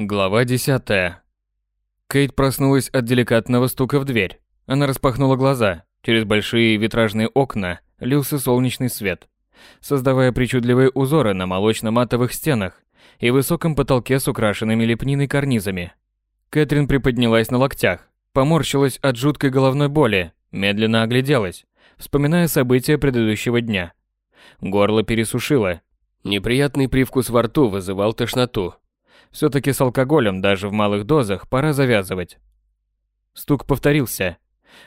Глава 10. Кейт проснулась от деликатного стука в дверь. Она распахнула глаза. Через большие витражные окна лился солнечный свет, создавая причудливые узоры на молочно-матовых стенах и высоком потолке с украшенными лепниной карнизами. Кэтрин приподнялась на локтях, поморщилась от жуткой головной боли, медленно огляделась, вспоминая события предыдущего дня. Горло пересушило. Неприятный привкус во рту вызывал тошноту. Все-таки с алкоголем даже в малых дозах пора завязывать. Стук повторился.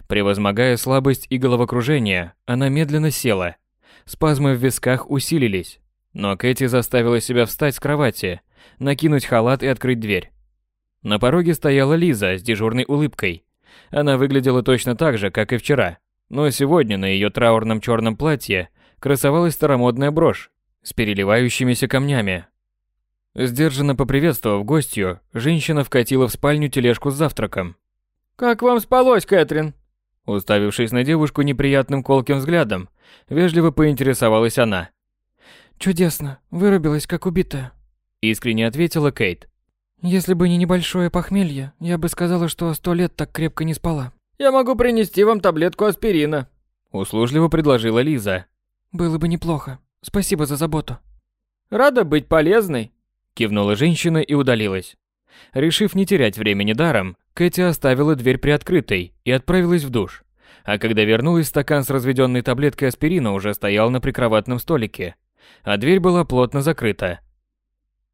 Превозмогая слабость и головокружение, она медленно села. Спазмы в висках усилились. Но Кэти заставила себя встать с кровати, накинуть халат и открыть дверь. На пороге стояла Лиза с дежурной улыбкой. Она выглядела точно так же, как и вчера, но сегодня на ее траурном черном платье красовалась старомодная брошь с переливающимися камнями, Сдержанно поприветствовав гостью, женщина вкатила в спальню тележку с завтраком. «Как вам спалось, Кэтрин?» Уставившись на девушку неприятным колким взглядом, вежливо поинтересовалась она. «Чудесно, вырубилась как убитая», — искренне ответила Кейт. «Если бы не небольшое похмелье, я бы сказала, что сто лет так крепко не спала». «Я могу принести вам таблетку аспирина», — услужливо предложила Лиза. «Было бы неплохо. Спасибо за заботу». «Рада быть полезной», Кивнула женщина и удалилась. Решив не терять времени даром, Кэти оставила дверь приоткрытой и отправилась в душ. А когда вернулась, стакан с разведенной таблеткой аспирина уже стоял на прикроватном столике, а дверь была плотно закрыта.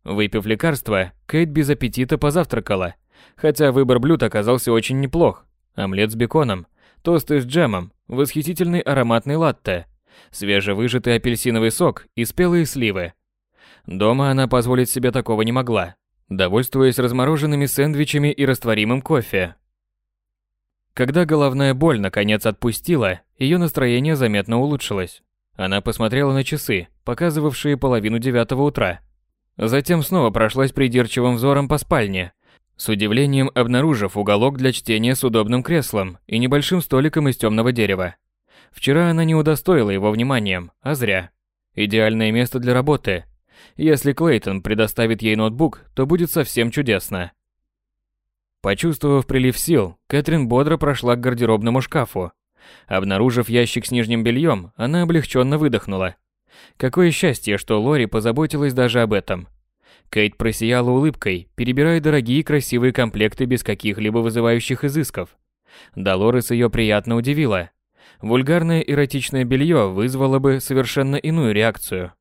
Выпив лекарство, Кэт без аппетита позавтракала, хотя выбор блюд оказался очень неплох. Омлет с беконом, тосты с джемом, восхитительный ароматный латте, свежевыжатый апельсиновый сок и спелые сливы – Дома она позволить себе такого не могла, довольствуясь размороженными сэндвичами и растворимым кофе. Когда головная боль наконец отпустила, ее настроение заметно улучшилось. Она посмотрела на часы, показывавшие половину девятого утра. Затем снова прошлась придирчивым взором по спальне, с удивлением обнаружив уголок для чтения с удобным креслом и небольшим столиком из темного дерева. Вчера она не удостоила его вниманием, а зря. Идеальное место для работы, если Клейтон предоставит ей ноутбук, то будет совсем чудесно. Почувствовав прилив сил, Кэтрин бодро прошла к гардеробному шкафу. Обнаружив ящик с нижним бельем, она облегченно выдохнула. Какое счастье, что Лори позаботилась даже об этом. Кейт просияла улыбкой, перебирая дорогие красивые комплекты без каких-либо вызывающих изысков. Долорес ее приятно удивила. Вульгарное эротичное белье вызвало бы совершенно иную реакцию.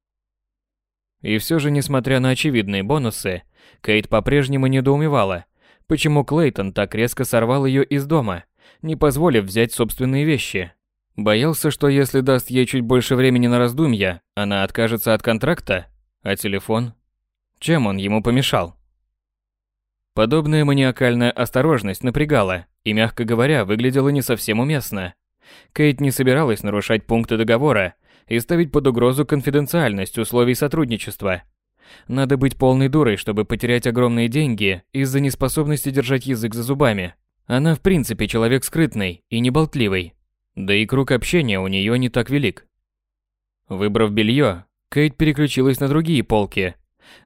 И все же, несмотря на очевидные бонусы, Кейт по-прежнему недоумевала, почему Клейтон так резко сорвал ее из дома, не позволив взять собственные вещи. Боялся, что если даст ей чуть больше времени на раздумья, она откажется от контракта? А телефон? Чем он ему помешал? Подобная маниакальная осторожность напрягала и, мягко говоря, выглядела не совсем уместно. Кейт не собиралась нарушать пункты договора, и ставить под угрозу конфиденциальность условий сотрудничества. Надо быть полной дурой, чтобы потерять огромные деньги из-за неспособности держать язык за зубами. Она в принципе человек скрытный и неболтливый. Да и круг общения у нее не так велик. Выбрав белье, Кейт переключилась на другие полки.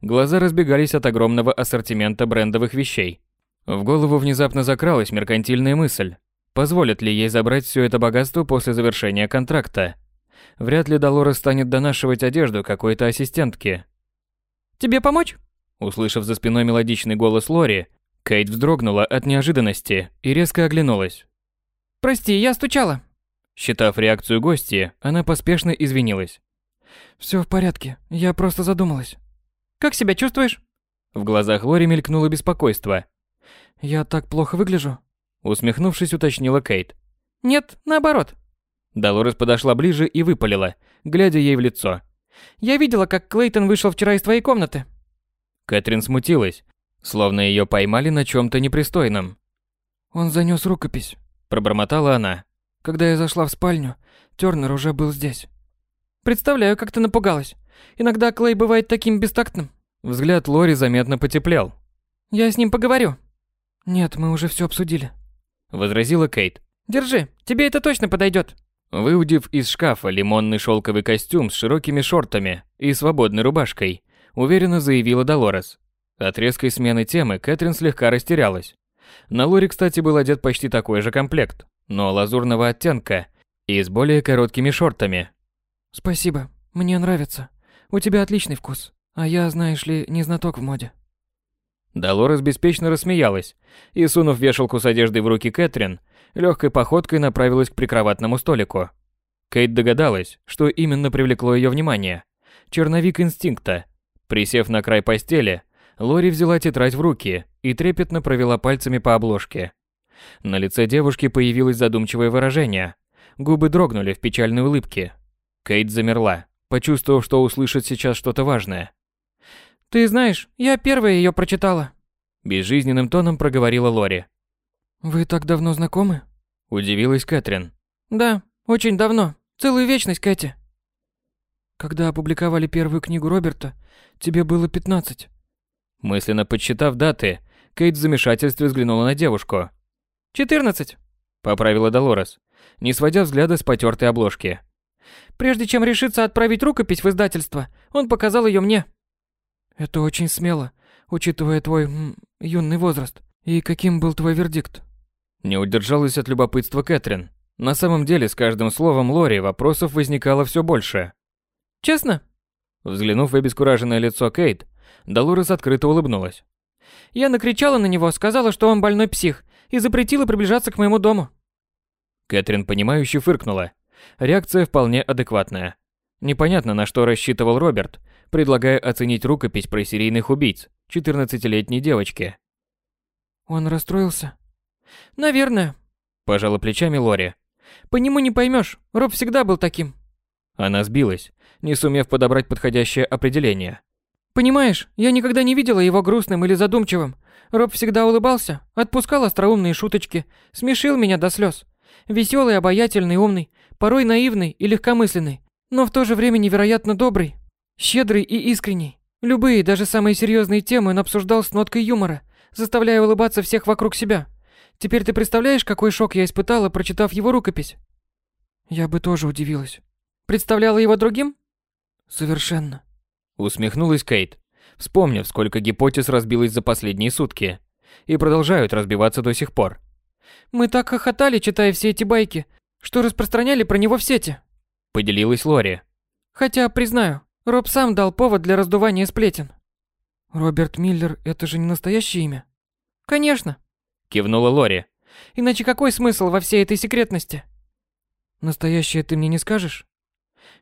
Глаза разбегались от огромного ассортимента брендовых вещей. В голову внезапно закралась меркантильная мысль. Позволят ли ей забрать все это богатство после завершения контракта? Вряд ли Долорес станет донашивать одежду какой-то ассистентке. «Тебе помочь?» Услышав за спиной мелодичный голос Лори, Кейт вздрогнула от неожиданности и резко оглянулась. «Прости, я стучала». Считав реакцию гости, она поспешно извинилась. «Все в порядке, я просто задумалась». «Как себя чувствуешь?» В глазах Лори мелькнуло беспокойство. «Я так плохо выгляжу?» Усмехнувшись, уточнила Кейт. «Нет, наоборот. Долорес подошла ближе и выпалила, глядя ей в лицо. «Я видела, как Клейтон вышел вчера из твоей комнаты». Кэтрин смутилась, словно ее поймали на чем-то непристойном. «Он занес рукопись», – пробормотала она. «Когда я зашла в спальню, Тернер уже был здесь». «Представляю, как ты напугалась. Иногда Клей бывает таким бестактным». Взгляд Лори заметно потеплел. «Я с ним поговорю». «Нет, мы уже все обсудили», – возразила Кейт. «Держи, тебе это точно подойдет. Выудив из шкафа лимонный шелковый костюм с широкими шортами и свободной рубашкой, уверенно заявила Долорес. От резкой смены темы Кэтрин слегка растерялась. На Лоре, кстати, был одет почти такой же комплект, но лазурного оттенка и с более короткими шортами. «Спасибо, мне нравится. У тебя отличный вкус, а я, знаешь ли, не знаток в моде». Долорес беспечно рассмеялась и, сунув вешалку с одеждой в руки Кэтрин, легкой походкой направилась к прикроватному столику. Кейт догадалась, что именно привлекло ее внимание. Черновик инстинкта. Присев на край постели, Лори взяла тетрадь в руки и трепетно провела пальцами по обложке. На лице девушки появилось задумчивое выражение. Губы дрогнули в печальной улыбке. Кейт замерла, почувствовав, что услышит сейчас что-то важное. «Ты знаешь, я первая ее прочитала», – безжизненным тоном проговорила Лори. «Вы так давно знакомы?» – удивилась Кэтрин. «Да, очень давно. Целую вечность, Кэти». «Когда опубликовали первую книгу Роберта, тебе было пятнадцать». Мысленно подсчитав даты, Кейт в замешательстве взглянула на девушку. «Четырнадцать», – поправила Долорес, не сводя взгляда с потертой обложки. «Прежде чем решиться отправить рукопись в издательство, он показал ее мне». Это очень смело, учитывая твой м, юный возраст. И каким был твой вердикт? Не удержалась от любопытства Кэтрин. На самом деле, с каждым словом Лори вопросов возникало все больше. Честно? Взглянув в обескураженное лицо Кейт, Долорес открыто улыбнулась. Я накричала на него, сказала, что он больной псих, и запретила приближаться к моему дому. Кэтрин, понимающе фыркнула. Реакция вполне адекватная. Непонятно, на что рассчитывал Роберт, предлагая оценить рукопись про серийных убийц 14-летней девочки. Он расстроился? Наверное. Пожала плечами Лори. По нему не поймешь, Роб всегда был таким. Она сбилась, не сумев подобрать подходящее определение. Понимаешь, я никогда не видела его грустным или задумчивым. Роб всегда улыбался, отпускал остроумные шуточки, смешил меня до слез. Веселый, обаятельный, умный, порой наивный и легкомысленный, но в то же время невероятно добрый, Щедрый и искренний. Любые, даже самые серьезные темы он обсуждал с ноткой юмора, заставляя улыбаться всех вокруг себя. Теперь ты представляешь, какой шок я испытала, прочитав его рукопись? Я бы тоже удивилась. Представляла его другим? Совершенно. Усмехнулась Кейт, вспомнив, сколько гипотез разбилось за последние сутки. И продолжают разбиваться до сих пор. Мы так хохотали, читая все эти байки, что распространяли про него в сети. Поделилась Лори. Хотя, признаю, Роб сам дал повод для раздувания сплетен. Роберт Миллер – это же не настоящее имя? Конечно. Кивнула Лори. Иначе какой смысл во всей этой секретности? Настоящее ты мне не скажешь?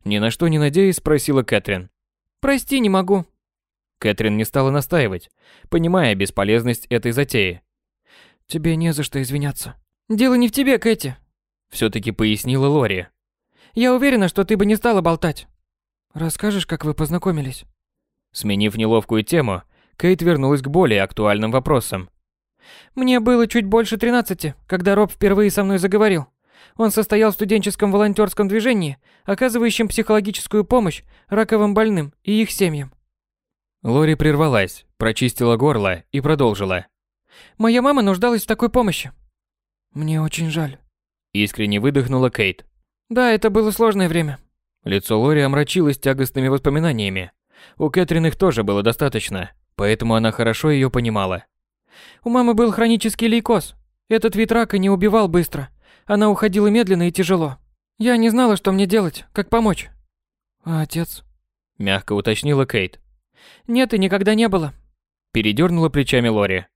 Ни на что не надеясь, спросила Кэтрин. Прости, не могу. Кэтрин не стала настаивать, понимая бесполезность этой затеи. Тебе не за что извиняться. Дело не в тебе, Кэти. Все-таки пояснила Лори. Я уверена, что ты бы не стала болтать. Расскажешь, как вы познакомились? Сменив неловкую тему, Кейт вернулась к более актуальным вопросам. Мне было чуть больше 13, когда Роб впервые со мной заговорил. Он состоял в студенческом волонтерском движении, оказывающем психологическую помощь раковым больным и их семьям. Лори прервалась, прочистила горло и продолжила. Моя мама нуждалась в такой помощи. Мне очень жаль. Искренне выдохнула Кейт. Да, это было сложное время. Лицо Лори омрачилось тягостными воспоминаниями. У Кэтрин их тоже было достаточно, поэтому она хорошо ее понимала. У мамы был хронический лейкоз. Этот вид рака не убивал быстро. Она уходила медленно и тяжело. Я не знала, что мне делать, как помочь. А отец? Мягко уточнила Кейт. Нет и никогда не было. Передернула плечами Лори.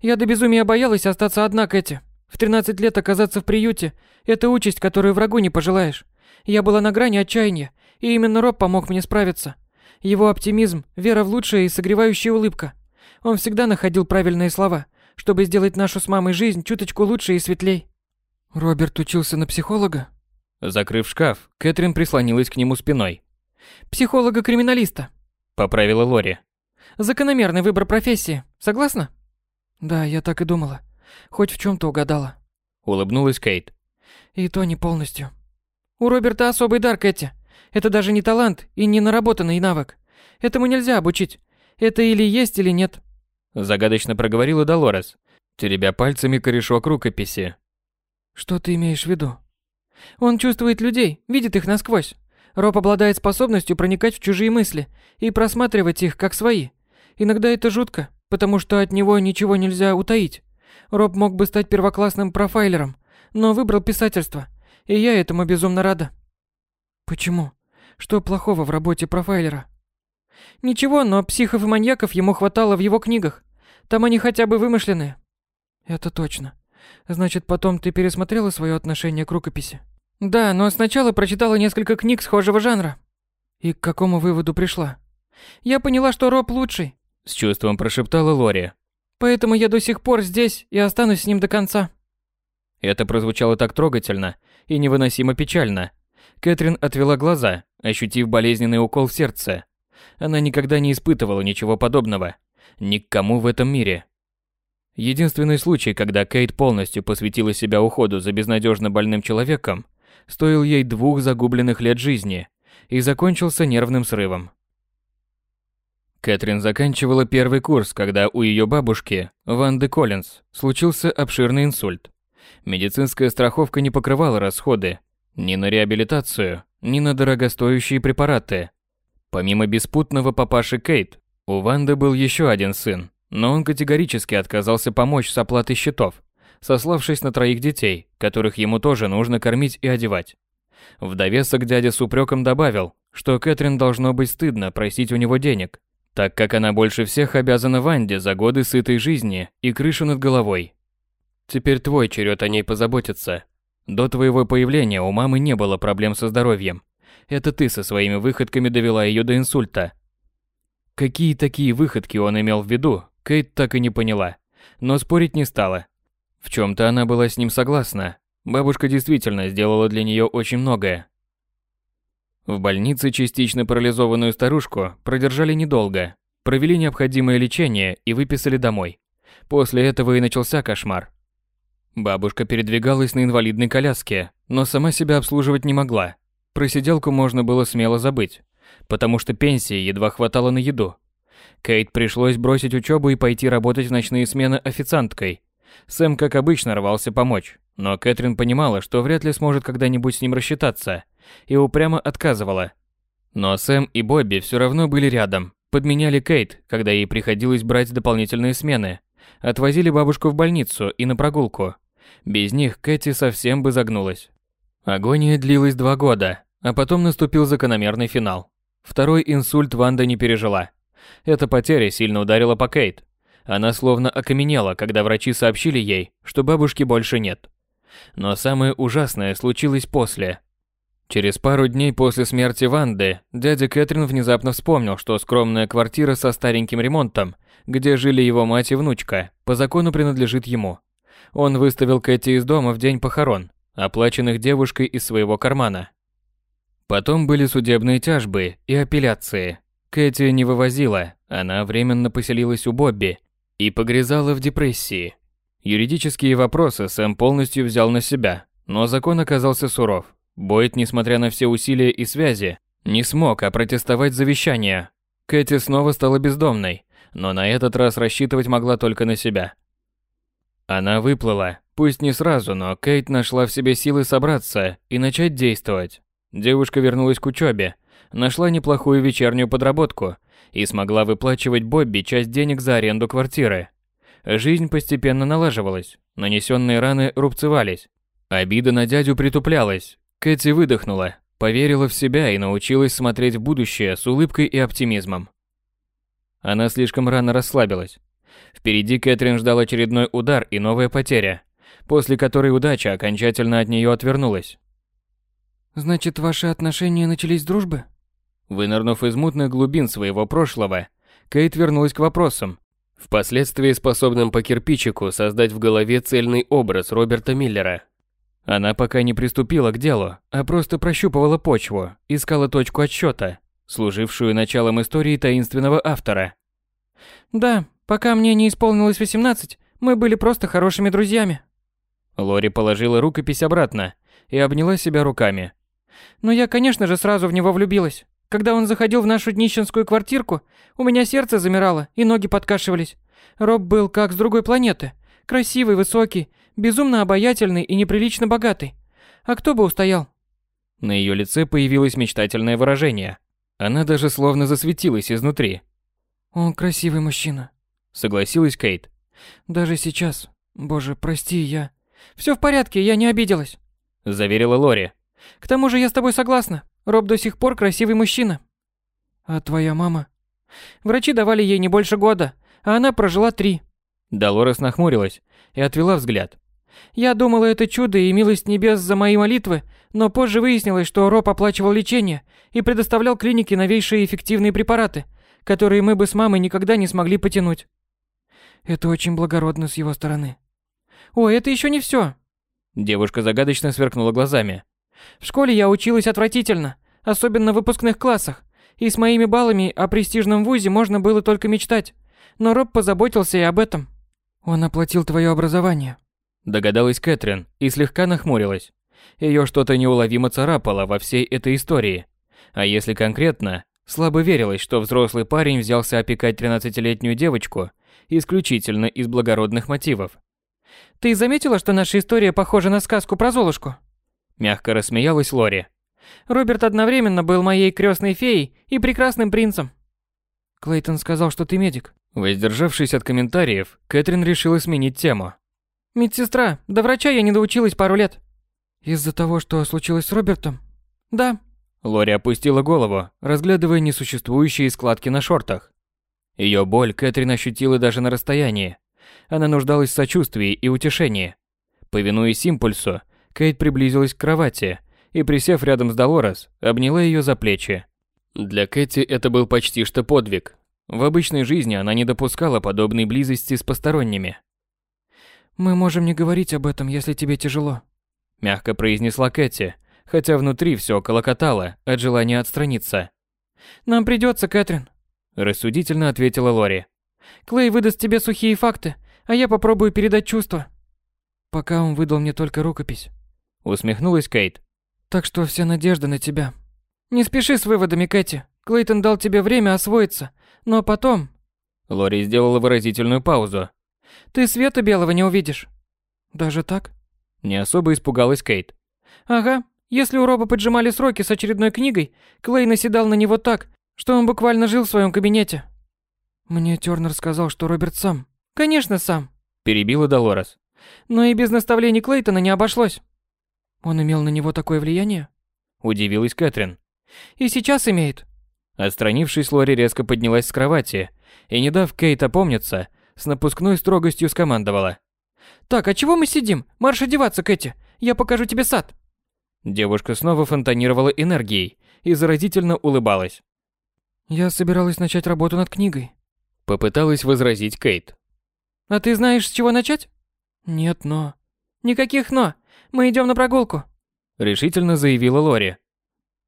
Я до безумия боялась остаться одна, Кэти. В 13 лет оказаться в приюте – это участь, которую врагу не пожелаешь. Я была на грани отчаяния, и именно Роб помог мне справиться. Его оптимизм, вера в лучшее и согревающая улыбка. Он всегда находил правильные слова, чтобы сделать нашу с мамой жизнь чуточку лучше и светлей. Роберт учился на психолога? Закрыв шкаф, Кэтрин прислонилась к нему спиной. Психолога-криминалиста. Поправила Лори. Закономерный выбор профессии. Согласна? Да, я так и думала. Хоть в чем то угадала. Улыбнулась Кейт. И то не полностью. У Роберта особый дар, Кэти. Это даже не талант и не наработанный навык. Этому нельзя обучить. Это или есть, или нет. Загадочно проговорила Долорес, теребя пальцами корешок рукописи. Что ты имеешь в виду? Он чувствует людей, видит их насквозь. Роб обладает способностью проникать в чужие мысли и просматривать их как свои. Иногда это жутко, потому что от него ничего нельзя утаить. Роб мог бы стать первоклассным профайлером, но выбрал писательство, и я этому безумно рада. Почему? Что плохого в работе профайлера? Ничего, но психов и маньяков ему хватало в его книгах. Там они хотя бы вымышленные. Это точно. Значит, потом ты пересмотрела свое отношение к рукописи? Да, но сначала прочитала несколько книг схожего жанра. И к какому выводу пришла? Я поняла, что Роб лучший. С чувством прошептала Лори. Поэтому я до сих пор здесь и останусь с ним до конца. Это прозвучало так трогательно и невыносимо печально. Кэтрин отвела глаза, ощутив болезненный укол в сердце. Она никогда не испытывала ничего подобного. Ни к кому в этом мире. Единственный случай, когда Кейт полностью посвятила себя уходу за безнадежно больным человеком, стоил ей двух загубленных лет жизни и закончился нервным срывом. Кэтрин заканчивала первый курс, когда у ее бабушки, Ванды Коллинз, случился обширный инсульт. Медицинская страховка не покрывала расходы ни на реабилитацию, ни на дорогостоящие препараты. Помимо беспутного папаши Кейт, у Ванды был еще один сын, но он категорически отказался помочь с оплатой счетов, сославшись на троих детей, которых ему тоже нужно кормить и одевать. В довесок дядя с упреком добавил, что Кэтрин должно быть стыдно просить у него денег, так как она больше всех обязана Ванде за годы сытой жизни и крышу над головой. Теперь твой черед о ней позаботиться. До твоего появления у мамы не было проблем со здоровьем. Это ты со своими выходками довела ее до инсульта. Какие такие выходки он имел в виду, Кейт так и не поняла, но спорить не стала. В чем-то она была с ним согласна. Бабушка действительно сделала для нее очень многое. В больнице частично парализованную старушку продержали недолго, провели необходимое лечение и выписали домой. После этого и начался кошмар. Бабушка передвигалась на инвалидной коляске, но сама себя обслуживать не могла. Про сиделку можно было смело забыть, потому что пенсии едва хватало на еду. Кейт пришлось бросить учебу и пойти работать в ночные смены официанткой. Сэм, как обычно, рвался помочь, но Кэтрин понимала, что вряд ли сможет когда-нибудь с ним рассчитаться, и упрямо отказывала. Но Сэм и Бобби все равно были рядом, подменяли Кейт, когда ей приходилось брать дополнительные смены, отвозили бабушку в больницу и на прогулку. Без них Кэти совсем бы загнулась. Агония длилась два года, а потом наступил закономерный финал. Второй инсульт Ванда не пережила. Эта потеря сильно ударила по Кейт. Она словно окаменела, когда врачи сообщили ей, что бабушки больше нет. Но самое ужасное случилось после. Через пару дней после смерти Ванды, дядя Кэтрин внезапно вспомнил, что скромная квартира со стареньким ремонтом, где жили его мать и внучка, по закону принадлежит ему. Он выставил Кэти из дома в день похорон, оплаченных девушкой из своего кармана. Потом были судебные тяжбы и апелляции, Кэти не вывозила, она временно поселилась у Бобби и погрязала в депрессии. Юридические вопросы Сэм полностью взял на себя, но закон оказался суров. Бойт, несмотря на все усилия и связи, не смог опротестовать завещание. Кэти снова стала бездомной, но на этот раз рассчитывать могла только на себя. Она выплыла, пусть не сразу, но Кейт нашла в себе силы собраться и начать действовать. Девушка вернулась к учебе, нашла неплохую вечернюю подработку и смогла выплачивать Бобби часть денег за аренду квартиры. Жизнь постепенно налаживалась, нанесенные раны рубцевались. Обида на дядю притуплялась. Кэти выдохнула, поверила в себя и научилась смотреть в будущее с улыбкой и оптимизмом. Она слишком рано расслабилась. Впереди Кэтрин ждал очередной удар и новая потеря, после которой удача окончательно от нее отвернулась. «Значит, ваши отношения начались с дружбы?» Вынырнув из мутных глубин своего прошлого, Кейт вернулась к вопросам, впоследствии способным по кирпичику создать в голове цельный образ Роберта Миллера. Она пока не приступила к делу, а просто прощупывала почву, искала точку отсчета, служившую началом истории таинственного автора. «Да, пока мне не исполнилось 18, мы были просто хорошими друзьями». Лори положила рукопись обратно и обняла себя руками. «Но я, конечно же, сразу в него влюбилась. Когда он заходил в нашу нищенскую квартирку, у меня сердце замирало и ноги подкашивались. Роб был как с другой планеты. Красивый, высокий, безумно обаятельный и неприлично богатый. А кто бы устоял? На ее лице появилось мечтательное выражение. Она даже словно засветилась изнутри. Он красивый мужчина. Согласилась Кейт. Даже сейчас. Боже, прости, я... Все в порядке, я не обиделась. Заверила Лори. К тому же я с тобой согласна. Роб до сих пор красивый мужчина. А твоя мама? Врачи давали ей не больше года, а она прожила три. Долорес нахмурилась и отвела взгляд. Я думала, это чудо и милость небес за мои молитвы, но позже выяснилось, что Роб оплачивал лечение и предоставлял клинике новейшие эффективные препараты, которые мы бы с мамой никогда не смогли потянуть. Это очень благородно с его стороны. О, это еще не все. Девушка загадочно сверкнула глазами. В школе я училась отвратительно, особенно в выпускных классах, и с моими баллами о престижном вузе можно было только мечтать. Но Роб позаботился и об этом. Он оплатил твое образование. Догадалась Кэтрин и слегка нахмурилась. Ее что-то неуловимо царапало во всей этой истории. А если конкретно, слабо верилось, что взрослый парень взялся опекать 13-летнюю девочку исключительно из благородных мотивов. «Ты заметила, что наша история похожа на сказку про Золушку?» Мягко рассмеялась Лори. «Роберт одновременно был моей крестной феей и прекрасным принцем». Клейтон сказал, что ты медик. Воздержавшись от комментариев, Кэтрин решила сменить тему. «Медсестра, до врача я не доучилась пару лет». «Из-за того, что случилось с Робертом?» «Да». Лори опустила голову, разглядывая несуществующие складки на шортах. Ее боль Кэтрин ощутила даже на расстоянии. Она нуждалась в сочувствии и утешении. Повинуясь импульсу, Кейт приблизилась к кровати и, присев рядом с Долорес, обняла ее за плечи. Для Кэти это был почти что подвиг. В обычной жизни она не допускала подобной близости с посторонними. «Мы можем не говорить об этом, если тебе тяжело», – мягко произнесла Кэти, хотя внутри все колокотало от желания отстраниться. «Нам придется, Кэтрин», – рассудительно ответила Лори. «Клей выдаст тебе сухие факты, а я попробую передать чувства». «Пока он выдал мне только рукопись», – усмехнулась Кейт. «Так что вся надежда на тебя». «Не спеши с выводами, Кэти. Клейтон дал тебе время освоиться, но потом...» Лори сделала выразительную паузу. «Ты света белого не увидишь». «Даже так?» Не особо испугалась Кейт. «Ага. Если у Роба поджимали сроки с очередной книгой, Клей наседал на него так, что он буквально жил в своем кабинете». «Мне Тёрнер сказал, что Роберт сам». «Конечно, сам», – перебила Долорес. «Но и без наставлений Клейтона не обошлось». «Он имел на него такое влияние?» – удивилась Кэтрин. И сейчас имеет. Отстранившись, Лори резко поднялась с кровати и, не дав Кейт опомниться, с напускной строгостью скомандовала. «Так, а чего мы сидим? Марш одеваться, Кэти. Я покажу тебе сад». Девушка снова фонтанировала энергией и заразительно улыбалась. «Я собиралась начать работу над книгой», — попыталась возразить Кейт. «А ты знаешь, с чего начать?» «Нет, но...» «Никаких «но». Мы идем на прогулку», — решительно заявила Лори.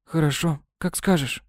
Хорошо, как скажешь.